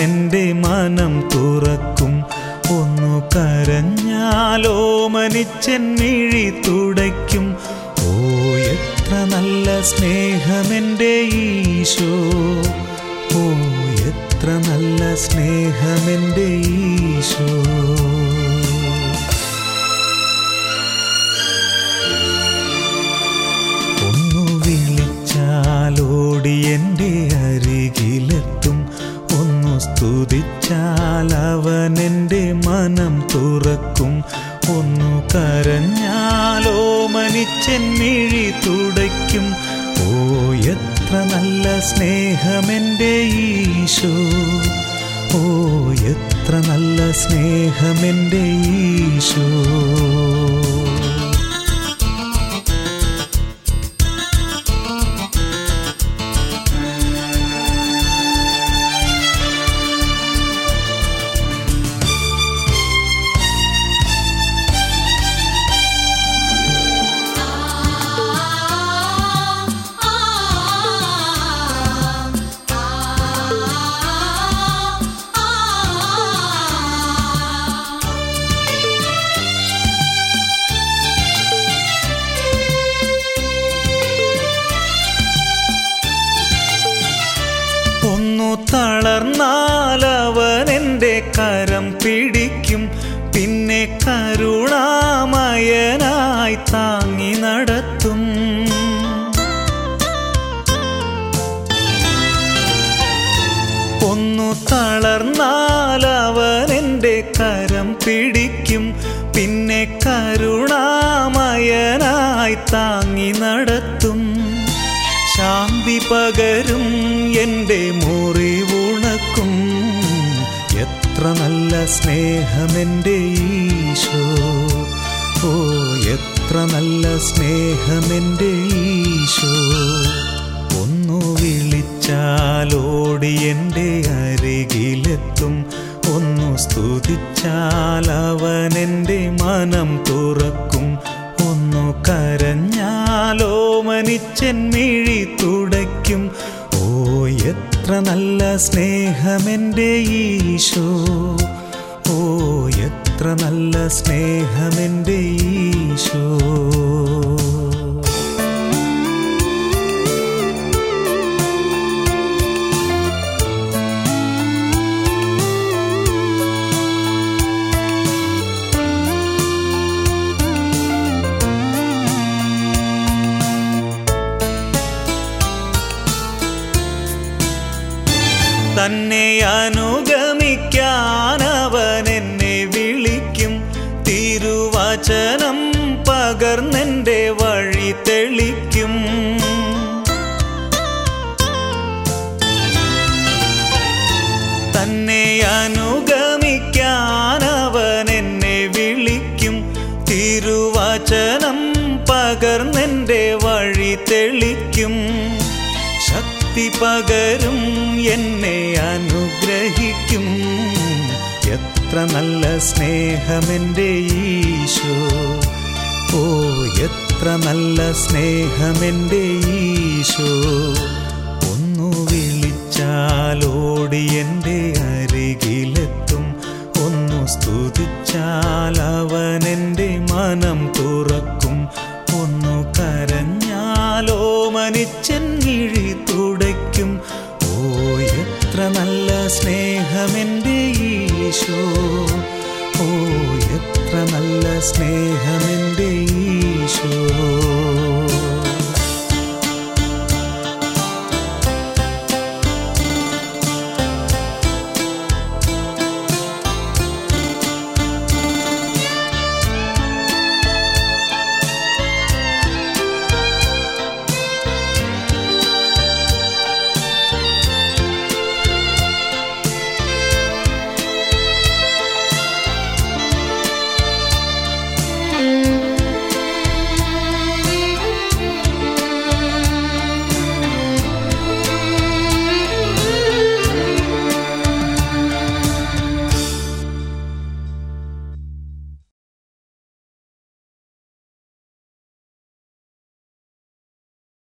എന്റെ മനം തുറക്കും. ഒന്നു കരഞ്ഞാലോ മനിച്ചൻ മിഴി തുടയ്ക്കും. ഓ എത്ര നല്ല സ്നേഹമെന്റെ ഈശോ. ഓ എത്ര നല്ല സ്നേഹമെന്റെ ഈശോ. സ്തുതിച്ചാൽ അവൻ എന്റെ മനം തുറക്കും. ഒന്നു കരഞ്ഞാലോ മനിച്ചൻ മിഴി തുടയ്ക്കും. ഓ എത്ര നല്ല സ്നേഹമെന്റെ ഈശോ. ഓ എത്ര നല്ല സ്നേഹമെന്റെ ഈശോ. എന്റെ കരം പിടിക്കും. പിന്നെ കരുണാമയനായി താങ്ങി നടത്തും. ഒന്നു എന്റെ കരം പിടിക്കും. പിന്നെ കരുണാമയനായി താങ്ങി നടത്തും. ശാന്തി പകരും എന്റെ മുറിവുണക്കും എത്ര നല്ല സ്നേഹമെന്റെ ഈശോ. ഓ എത്ര നല്ല സ്നേഹമെന്റെ ഈശോ. ഒന്നു വിളിച്ചാലോടി എന്റെ അരികിലെത്തും. ഒന്നു സ്തുതിച്ചാൽ അവൻ എന്റെ മനം തുറക്കും. ഒന്നു കരഞ്ഞാലോ മനിച്ചൻ മിഴി എത്ര നല്ല സ്നേഹമെന്റെ ഈശോ. ഓ എത്ര നല്ല സ്നേഹമെന്റെ ഈശോ. തന്നെ അനുഗമിക്കാൻ അവൻ എന്നെ വിളിക്കും. തിരുവചനം പകർന്നെന്റെ വഴി തെളിക്കും. തന്നെ അനുഗമിക്കാൻ അവൻ എന്നെ വിളിക്കും. തിരുവചനം പകർന്നെന്റെ വഴി തെളിക്കും. പകരും എന്നെ അനുഗ്രഹിക്കും. എത്ര നല്ല സ്നേഹമെന്റെ ഈശോ. ഓ എത്ര നല്ല സ്നേഹമെന്റെ ഈശോ. ഒന്നു വിളിച്ചാലോടി എന്റെ അരികിലെത്തും. ഒന്നു സ്തുതിച്ചാൽ അവൻ എന്റെ മനം തുറക്കും. ഒന്നു കരഞ്ഞാലോ മനിച്ചൻ ഈശോ ഓ എത്ര നല്ല സ്നേഹമെന്റെ ഈശോ.